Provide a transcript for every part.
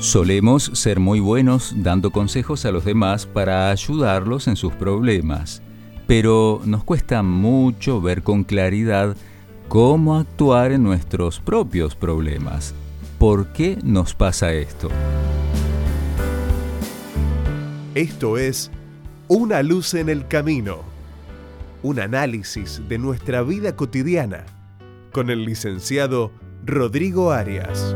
Solemos ser muy buenos dando consejos a los demás para ayudarlos en sus problemas, pero nos cuesta mucho ver con claridad cómo actuar en nuestros propios problemas. ¿Por qué nos pasa esto? Esto es Una luz en el camino, un análisis de nuestra vida cotidiana con el licenciado Rodrigo Arias.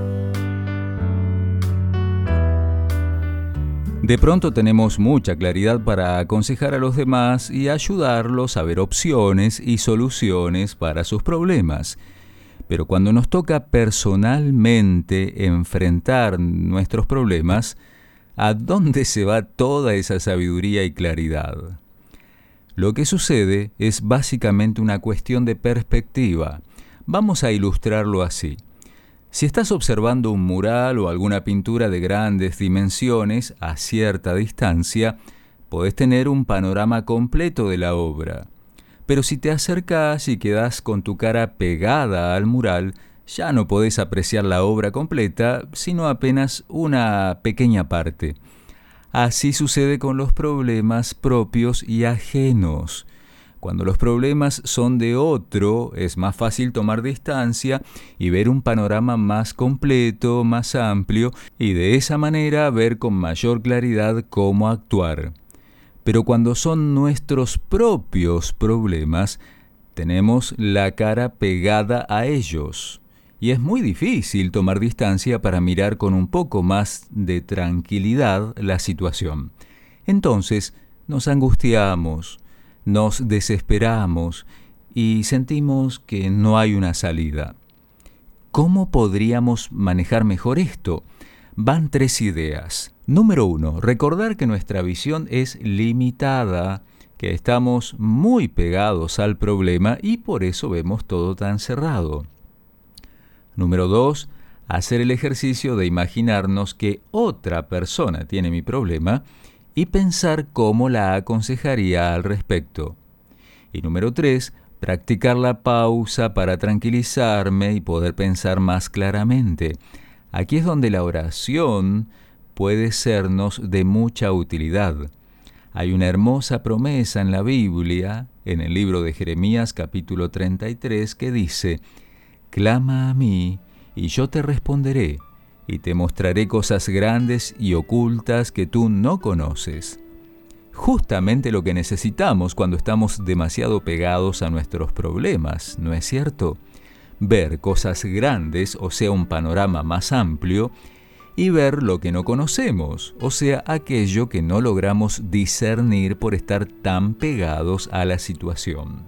De pronto tenemos mucha claridad para aconsejar a los demás y ayudarlos a ver opciones y soluciones para sus problemas. Pero cuando nos toca personalmente enfrentar nuestros problemas, ¿a dónde se va toda esa sabiduría y claridad? Lo que sucede es básicamente una cuestión de perspectiva. Vamos a ilustrarlo así. Si estás observando un mural o alguna pintura de grandes dimensiones a cierta distancia, podés tener un panorama completo de la obra. Pero si te acercas y quedas con tu cara pegada al mural, ya no podés apreciar la obra completa, sino apenas una pequeña parte. Así sucede con los problemas propios y ajenos. Cuando los problemas son de otro, es más fácil tomar distancia y ver un panorama más completo, más amplio, y de esa manera ver con mayor claridad cómo actuar. Pero cuando son nuestros propios problemas, tenemos la cara pegada a ellos. Y es muy difícil tomar distancia para mirar con un poco más de tranquilidad la situación. Entonces nos angustiamos, nos desesperamos y sentimos que no hay una salida. ¿Cómo podríamos manejar mejor esto? Van tres ideas. Número uno, recordar que nuestra visión es limitada, que estamos muy pegados al problema y por eso vemos todo tan cerrado. Número dos, hacer el ejercicio de imaginarnos que otra persona tiene mi problema y pensar cómo la aconsejaría al respecto. Y número 3, practicar la pausa para tranquilizarme y poder pensar más claramente. Aquí es donde la oración puede sernos de mucha utilidad. Hay una hermosa promesa en la Biblia, en el libro de Jeremías capítulo 33, que dice, Clama a mí, y yo te responderé y te mostraré cosas grandes y ocultas que tú no conoces. Justamente lo que necesitamos cuando estamos demasiado pegados a nuestros problemas, ¿no es cierto? Ver cosas grandes, o sea, un panorama más amplio, y ver lo que no conocemos, o sea, aquello que no logramos discernir por estar tan pegados a la situación.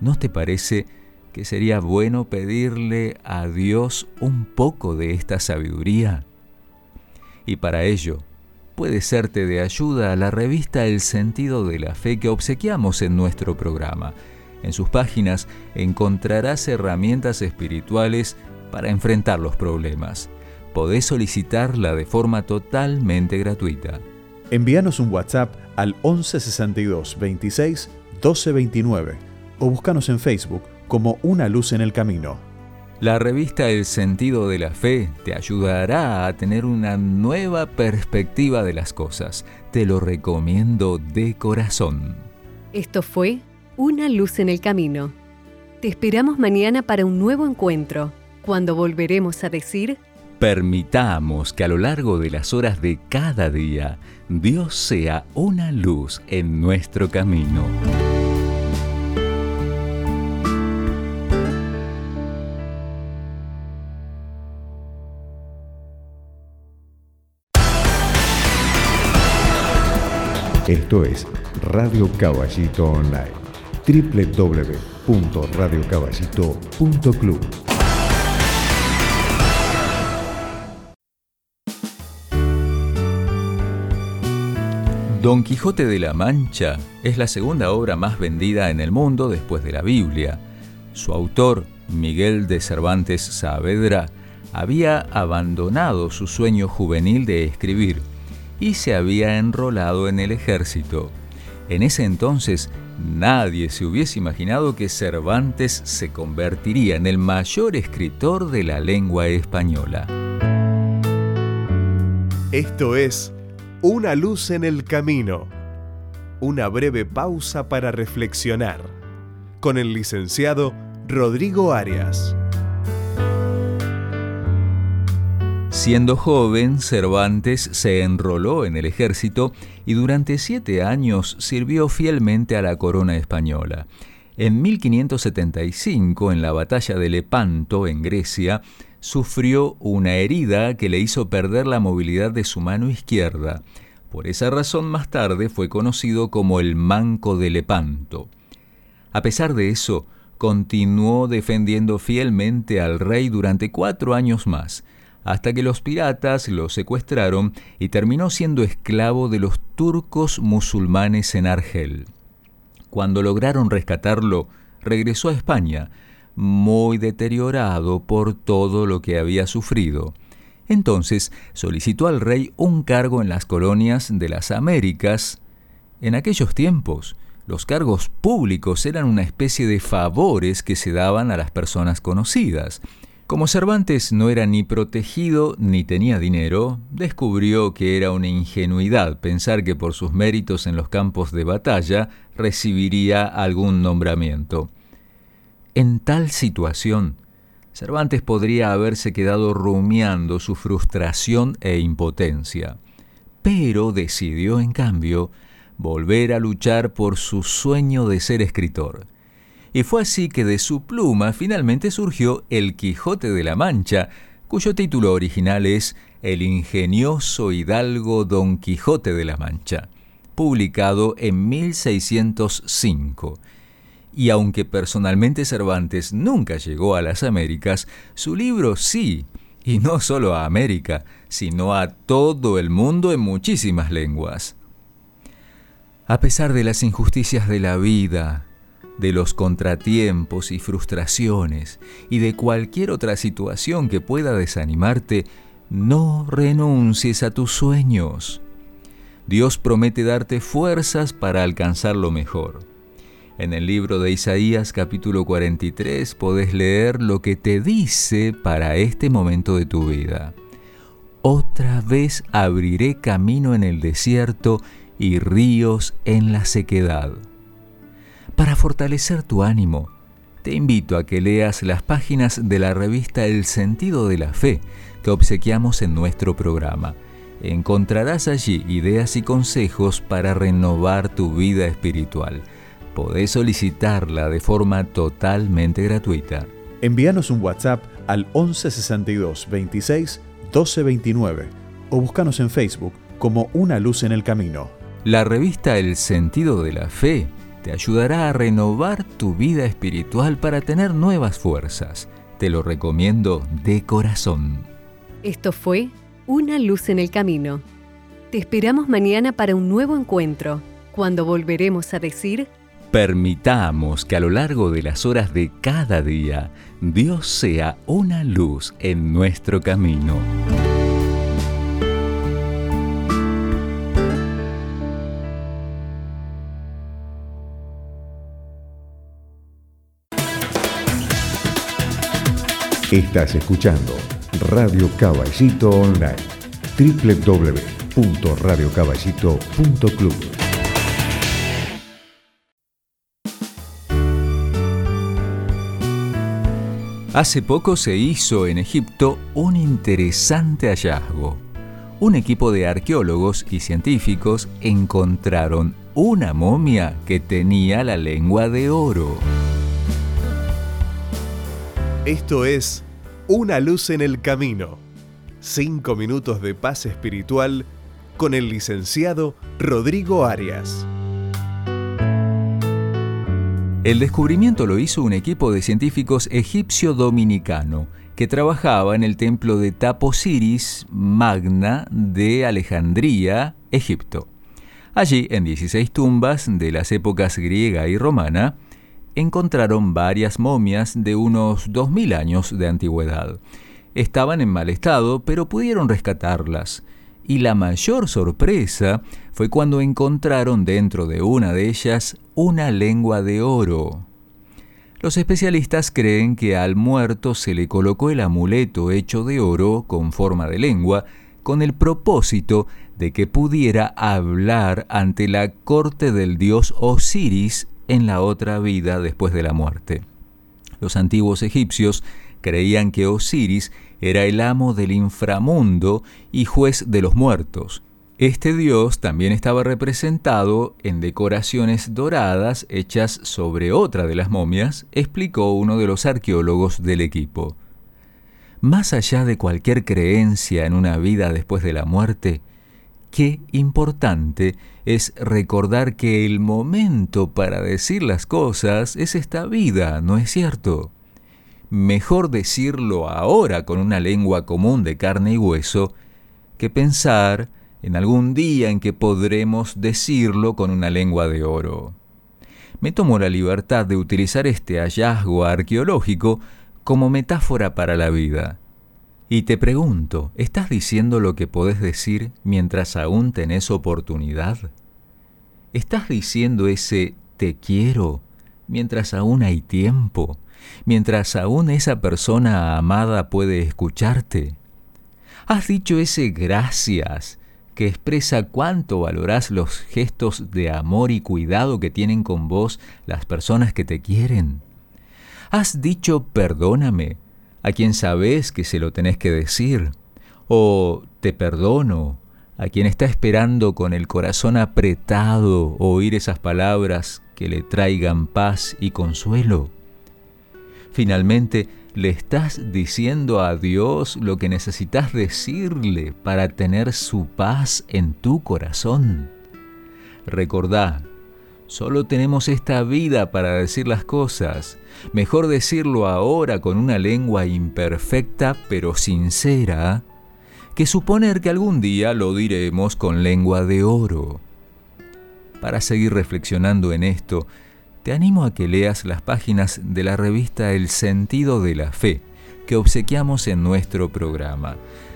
¿No te parece que sería bueno pedirle a Dios un poco de esta sabiduría. Y para ello, puede serte de ayuda la revista El sentido de la fe que obsequiamos en nuestro programa. En sus páginas encontrarás herramientas espirituales para enfrentar los problemas. Podés solicitarla de forma totalmente gratuita. Envíanos un WhatsApp al 1162 26 1229 o búscanos en Facebook como una luz en el camino. La revista El sentido de la fe te ayudará a tener una nueva perspectiva de las cosas. Te lo recomiendo de corazón. Esto fue Una luz en el camino. Te esperamos mañana para un nuevo encuentro, cuando volveremos a decir... Permitamos que a lo largo de las horas de cada día, Dios sea una luz en nuestro camino. Esto es Radio Caballito Online. www.radiocaballito.club Don Quijote de la Mancha es la segunda obra más vendida en el mundo después de la Biblia. Su autor, Miguel de Cervantes Saavedra, había abandonado su sueño juvenil de escribir y se había enrolado en el ejército. En ese entonces nadie se hubiese imaginado que Cervantes se convertiría en el mayor escritor de la lengua española. Esto es Una luz en el camino. Una breve pausa para reflexionar. Con el licenciado Rodrigo Arias. Siendo joven, Cervantes se enroló en el ejército y durante siete años sirvió fielmente a la corona española. En 1575, en la batalla de Lepanto, en Grecia, sufrió una herida que le hizo perder la movilidad de su mano izquierda. Por esa razón más tarde fue conocido como el Manco de Lepanto. A pesar de eso, continuó defendiendo fielmente al rey durante cuatro años más, hasta que los piratas lo secuestraron y terminó siendo esclavo de los turcos musulmanes en Argel. Cuando lograron rescatarlo, regresó a España, muy deteriorado por todo lo que había sufrido. Entonces solicitó al rey un cargo en las colonias de las Américas. En aquellos tiempos, los cargos públicos eran una especie de favores que se daban a las personas conocidas. Como Cervantes no era ni protegido ni tenía dinero, descubrió que era una ingenuidad pensar que por sus méritos en los campos de batalla recibiría algún nombramiento. En tal situación, Cervantes podría haberse quedado rumiando su frustración e impotencia, pero decidió, en cambio, volver a luchar por su sueño de ser escritor y fue así que de su pluma finalmente surgió El Quijote de la Mancha, cuyo título original es El ingenioso hidalgo Don Quijote de la Mancha, publicado en 1605. Y aunque personalmente Cervantes nunca llegó a las Américas, su libro sí, y no solo a América, sino a todo el mundo en muchísimas lenguas. A pesar de las injusticias de la vida, de los contratiempos y frustraciones y de cualquier otra situación que pueda desanimarte, no renuncies a tus sueños. Dios promete darte fuerzas para alcanzar lo mejor. En el libro de Isaías capítulo 43 podés leer lo que te dice para este momento de tu vida. Otra vez abriré camino en el desierto y ríos en la sequedad. Para fortalecer tu ánimo, te invito a que leas las páginas de la revista El sentido de la fe que obsequiamos en nuestro programa. Encontrarás allí ideas y consejos para renovar tu vida espiritual. Podés solicitarla de forma totalmente gratuita. Envíanos un WhatsApp al 1162 26 1229 o búscanos en Facebook como Una Luz en el Camino. La revista El sentido de la fe te ayudará a renovar tu vida espiritual para tener nuevas fuerzas. Te lo recomiendo de corazón. Esto fue Una luz en el camino. Te esperamos mañana para un nuevo encuentro, cuando volveremos a decir... Permitamos que a lo largo de las horas de cada día, Dios sea una luz en nuestro camino. Estás escuchando Radio Caballito Online www.radiocaballito.club Hace poco se hizo en Egipto un interesante hallazgo. Un equipo de arqueólogos y científicos encontraron una momia que tenía la lengua de oro. Esto es Una luz en el camino. Cinco minutos de paz espiritual con el licenciado Rodrigo Arias. El descubrimiento lo hizo un equipo de científicos egipcio-dominicano que trabajaba en el templo de Taposiris Magna de Alejandría, Egipto. Allí, en 16 tumbas de las épocas griega y romana, encontraron varias momias de unos 2.000 años de antigüedad. Estaban en mal estado, pero pudieron rescatarlas. Y la mayor sorpresa fue cuando encontraron dentro de una de ellas una lengua de oro. Los especialistas creen que al muerto se le colocó el amuleto hecho de oro con forma de lengua, con el propósito de que pudiera hablar ante la corte del dios Osiris en la otra vida después de la muerte. Los antiguos egipcios creían que Osiris era el amo del inframundo y juez de los muertos. Este dios también estaba representado en decoraciones doradas hechas sobre otra de las momias, explicó uno de los arqueólogos del equipo. Más allá de cualquier creencia en una vida después de la muerte, qué importante es recordar que el momento para decir las cosas es esta vida, ¿no es cierto? Mejor decirlo ahora con una lengua común de carne y hueso que pensar en algún día en que podremos decirlo con una lengua de oro. Me tomo la libertad de utilizar este hallazgo arqueológico como metáfora para la vida. Y te pregunto, ¿estás diciendo lo que podés decir mientras aún tenés oportunidad? ¿Estás diciendo ese te quiero mientras aún hay tiempo, mientras aún esa persona amada puede escucharte? ¿Has dicho ese gracias que expresa cuánto valorás los gestos de amor y cuidado que tienen con vos las personas que te quieren? ¿Has dicho perdóname a quien sabes que se lo tenés que decir? ¿O te perdono a quien está esperando con el corazón apretado oír esas palabras que le traigan paz y consuelo? Finalmente, le estás diciendo a Dios lo que necesitas decirle para tener su paz en tu corazón. Recordá Solo tenemos esta vida para decir las cosas. Mejor decirlo ahora con una lengua imperfecta pero sincera, que suponer que algún día lo diremos con lengua de oro. Para seguir reflexionando en esto, te animo a que leas las páginas de la revista El sentido de la fe, que obsequiamos en nuestro programa.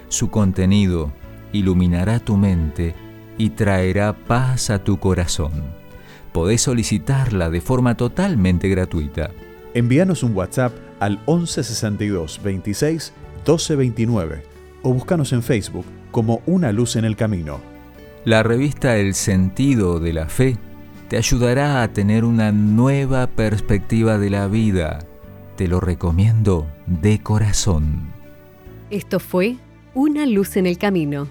Su contenido iluminará tu mente y traerá paz a tu corazón podés solicitarla de forma totalmente gratuita. Envíanos un WhatsApp al 1162 26 1229 o búscanos en Facebook como Una Luz en el Camino. La revista El Sentido de la Fe te ayudará a tener una nueva perspectiva de la vida. Te lo recomiendo de corazón. Esto fue Una Luz en el Camino.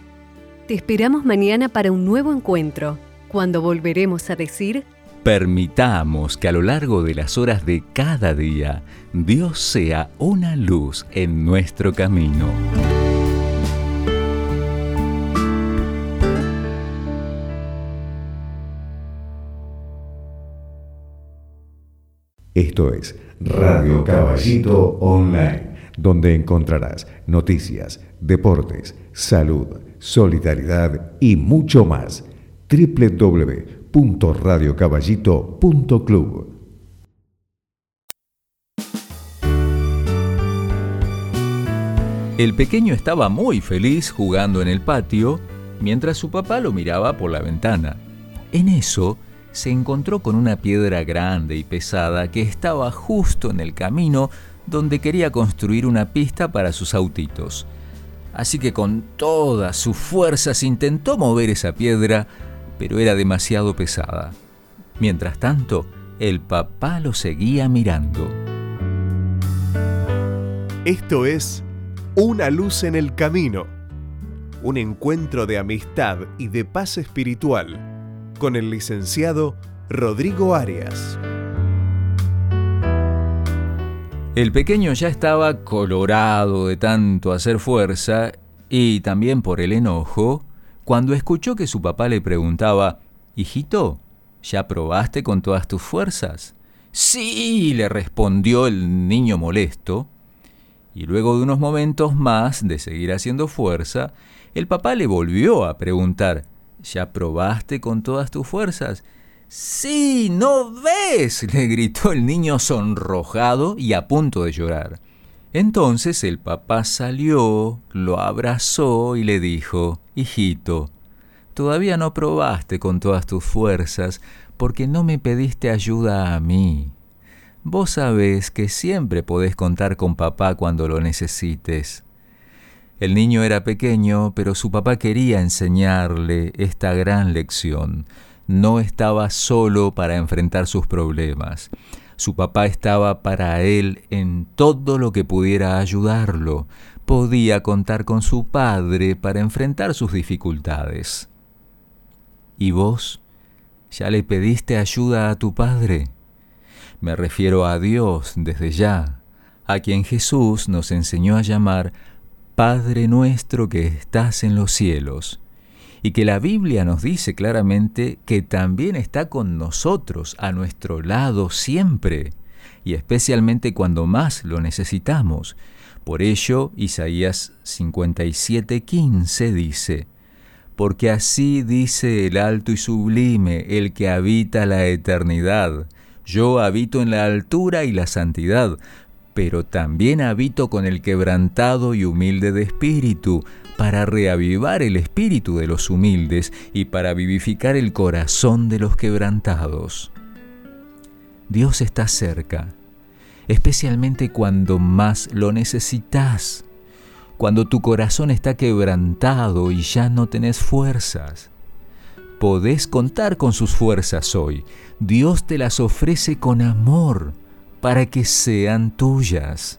Te esperamos mañana para un nuevo encuentro, cuando volveremos a decir Permitamos que a lo largo de las horas de cada día Dios sea una luz en nuestro camino. Esto es Radio Caballito Online, donde encontrarás noticias, deportes, salud, solidaridad y mucho más. www www.radiocaballito.club. El pequeño estaba muy feliz jugando en el patio mientras su papá lo miraba por la ventana. En eso se encontró con una piedra grande y pesada que estaba justo en el camino donde quería construir una pista para sus autitos. Así que con todas sus fuerzas intentó mover esa piedra pero era demasiado pesada. Mientras tanto, el papá lo seguía mirando. Esto es Una luz en el camino, un encuentro de amistad y de paz espiritual con el licenciado Rodrigo Arias. El pequeño ya estaba colorado de tanto hacer fuerza y también por el enojo cuando escuchó que su papá le preguntaba, Hijito, ¿ya probaste con todas tus fuerzas? Sí, le respondió el niño molesto. Y luego de unos momentos más de seguir haciendo fuerza, el papá le volvió a preguntar, ¿ya probaste con todas tus fuerzas? Sí, ¿no ves? le gritó el niño sonrojado y a punto de llorar. Entonces el papá salió, lo abrazó y le dijo, Hijito, todavía no probaste con todas tus fuerzas porque no me pediste ayuda a mí. Vos sabés que siempre podés contar con papá cuando lo necesites. El niño era pequeño, pero su papá quería enseñarle esta gran lección. No estaba solo para enfrentar sus problemas. Su papá estaba para él en todo lo que pudiera ayudarlo. Podía contar con su padre para enfrentar sus dificultades. ¿Y vos? ¿Ya le pediste ayuda a tu padre? Me refiero a Dios desde ya, a quien Jesús nos enseñó a llamar Padre nuestro que estás en los cielos, y que la Biblia nos dice claramente que también está con nosotros, a nuestro lado siempre, y especialmente cuando más lo necesitamos. Por ello, Isaías 57:15 dice, Porque así dice el alto y sublime, el que habita la eternidad, yo habito en la altura y la santidad, pero también habito con el quebrantado y humilde de espíritu, para reavivar el espíritu de los humildes y para vivificar el corazón de los quebrantados. Dios está cerca, especialmente cuando más lo necesitas, cuando tu corazón está quebrantado y ya no tenés fuerzas. Podés contar con sus fuerzas hoy. Dios te las ofrece con amor para que sean tuyas.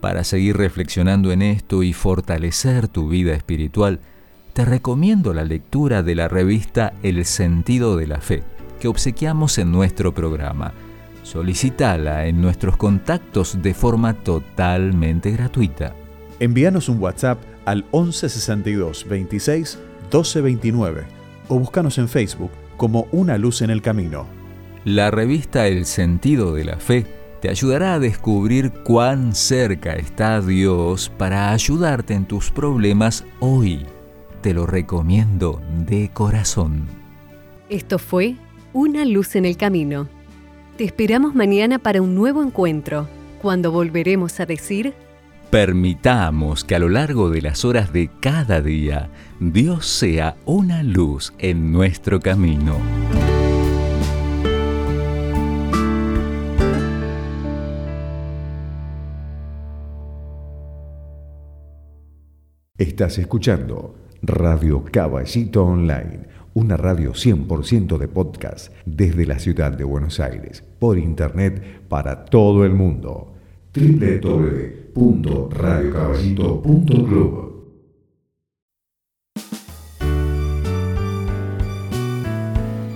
Para seguir reflexionando en esto y fortalecer tu vida espiritual, te recomiendo la lectura de la revista El sentido de la fe, que obsequiamos en nuestro programa. Solicítala en nuestros contactos de forma totalmente gratuita. Envíanos un WhatsApp al 1162 26 1229 o búscanos en Facebook como Una Luz en el Camino. La revista El sentido de la fe te ayudará a descubrir cuán cerca está Dios para ayudarte en tus problemas hoy. Te lo recomiendo de corazón. Esto fue Una luz en el camino. Te esperamos mañana para un nuevo encuentro, cuando volveremos a decir... Permitamos que a lo largo de las horas de cada día, Dios sea una luz en nuestro camino. Estás escuchando Radio Caballito Online, una radio 100% de podcast desde la ciudad de Buenos Aires, por internet para todo el mundo. www.radiocaballito.club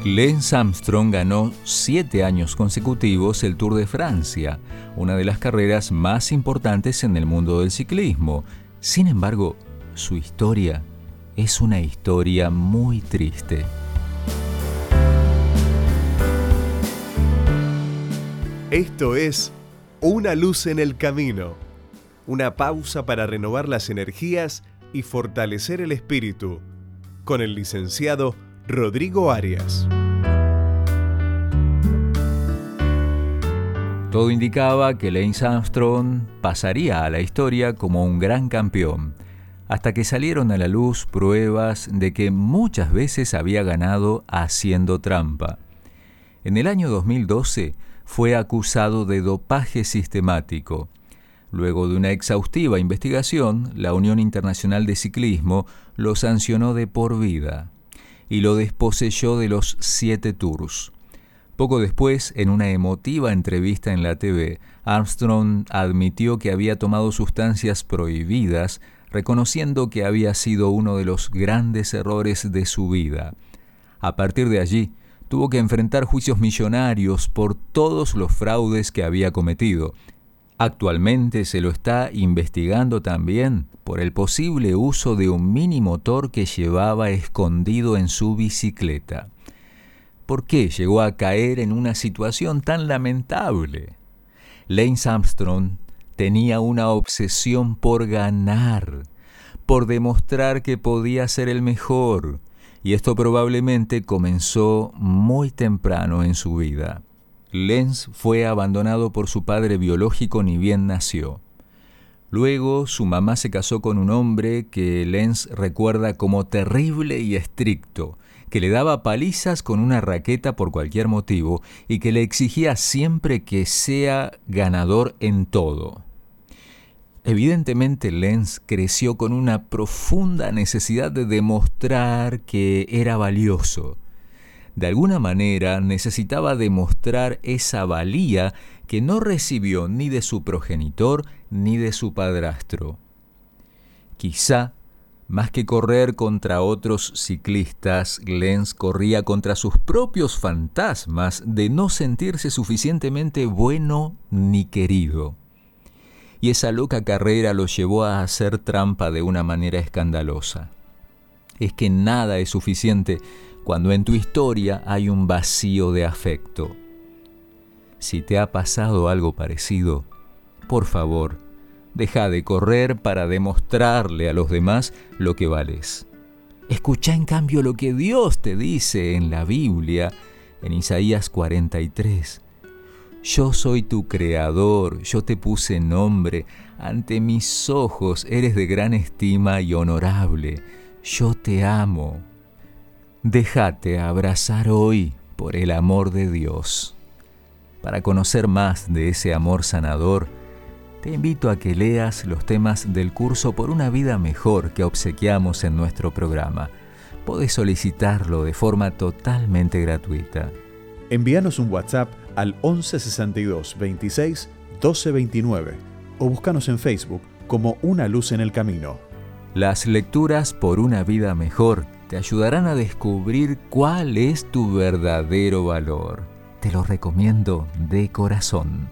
Lance Armstrong ganó siete años consecutivos el Tour de Francia, una de las carreras más importantes en el mundo del ciclismo. Sin embargo, su historia es una historia muy triste. Esto es Una luz en el camino, una pausa para renovar las energías y fortalecer el espíritu, con el licenciado Rodrigo Arias. Todo indicaba que Lance Armstrong pasaría a la historia como un gran campeón hasta que salieron a la luz pruebas de que muchas veces había ganado haciendo trampa. En el año 2012 fue acusado de dopaje sistemático. Luego de una exhaustiva investigación, la Unión Internacional de Ciclismo lo sancionó de por vida y lo desposeyó de los siete tours. Poco después, en una emotiva entrevista en la TV, Armstrong admitió que había tomado sustancias prohibidas reconociendo que había sido uno de los grandes errores de su vida. A partir de allí, tuvo que enfrentar juicios millonarios por todos los fraudes que había cometido. Actualmente se lo está investigando también por el posible uso de un mini motor que llevaba escondido en su bicicleta. ¿Por qué llegó a caer en una situación tan lamentable? Lance Armstrong tenía una obsesión por ganar, por demostrar que podía ser el mejor, y esto probablemente comenzó muy temprano en su vida. Lenz fue abandonado por su padre biológico ni bien nació. Luego su mamá se casó con un hombre que Lenz recuerda como terrible y estricto, que le daba palizas con una raqueta por cualquier motivo y que le exigía siempre que sea ganador en todo. Evidentemente Lenz creció con una profunda necesidad de demostrar que era valioso. De alguna manera necesitaba demostrar esa valía que no recibió ni de su progenitor ni de su padrastro. Quizá, más que correr contra otros ciclistas, Lenz corría contra sus propios fantasmas de no sentirse suficientemente bueno ni querido y esa loca carrera lo llevó a hacer trampa de una manera escandalosa. Es que nada es suficiente cuando en tu historia hay un vacío de afecto. Si te ha pasado algo parecido, por favor, deja de correr para demostrarle a los demás lo que vales. Escucha en cambio lo que Dios te dice en la Biblia, en Isaías 43. Yo soy tu creador, yo te puse nombre, ante mis ojos eres de gran estima y honorable, yo te amo. Déjate abrazar hoy por el amor de Dios. Para conocer más de ese amor sanador, te invito a que leas los temas del curso Por una vida mejor que obsequiamos en nuestro programa. Puedes solicitarlo de forma totalmente gratuita. Envíanos un WhatsApp al 11 62 26 12 29 o búscanos en Facebook como Una Luz en el Camino. Las lecturas por una vida mejor te ayudarán a descubrir cuál es tu verdadero valor. Te lo recomiendo de corazón.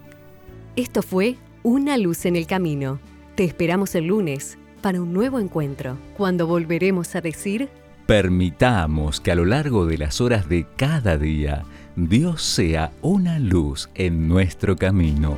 Esto fue Una Luz en el Camino. Te esperamos el lunes para un nuevo encuentro, cuando volveremos a decir... Permitamos que a lo largo de las horas de cada día Dios sea una luz en nuestro camino.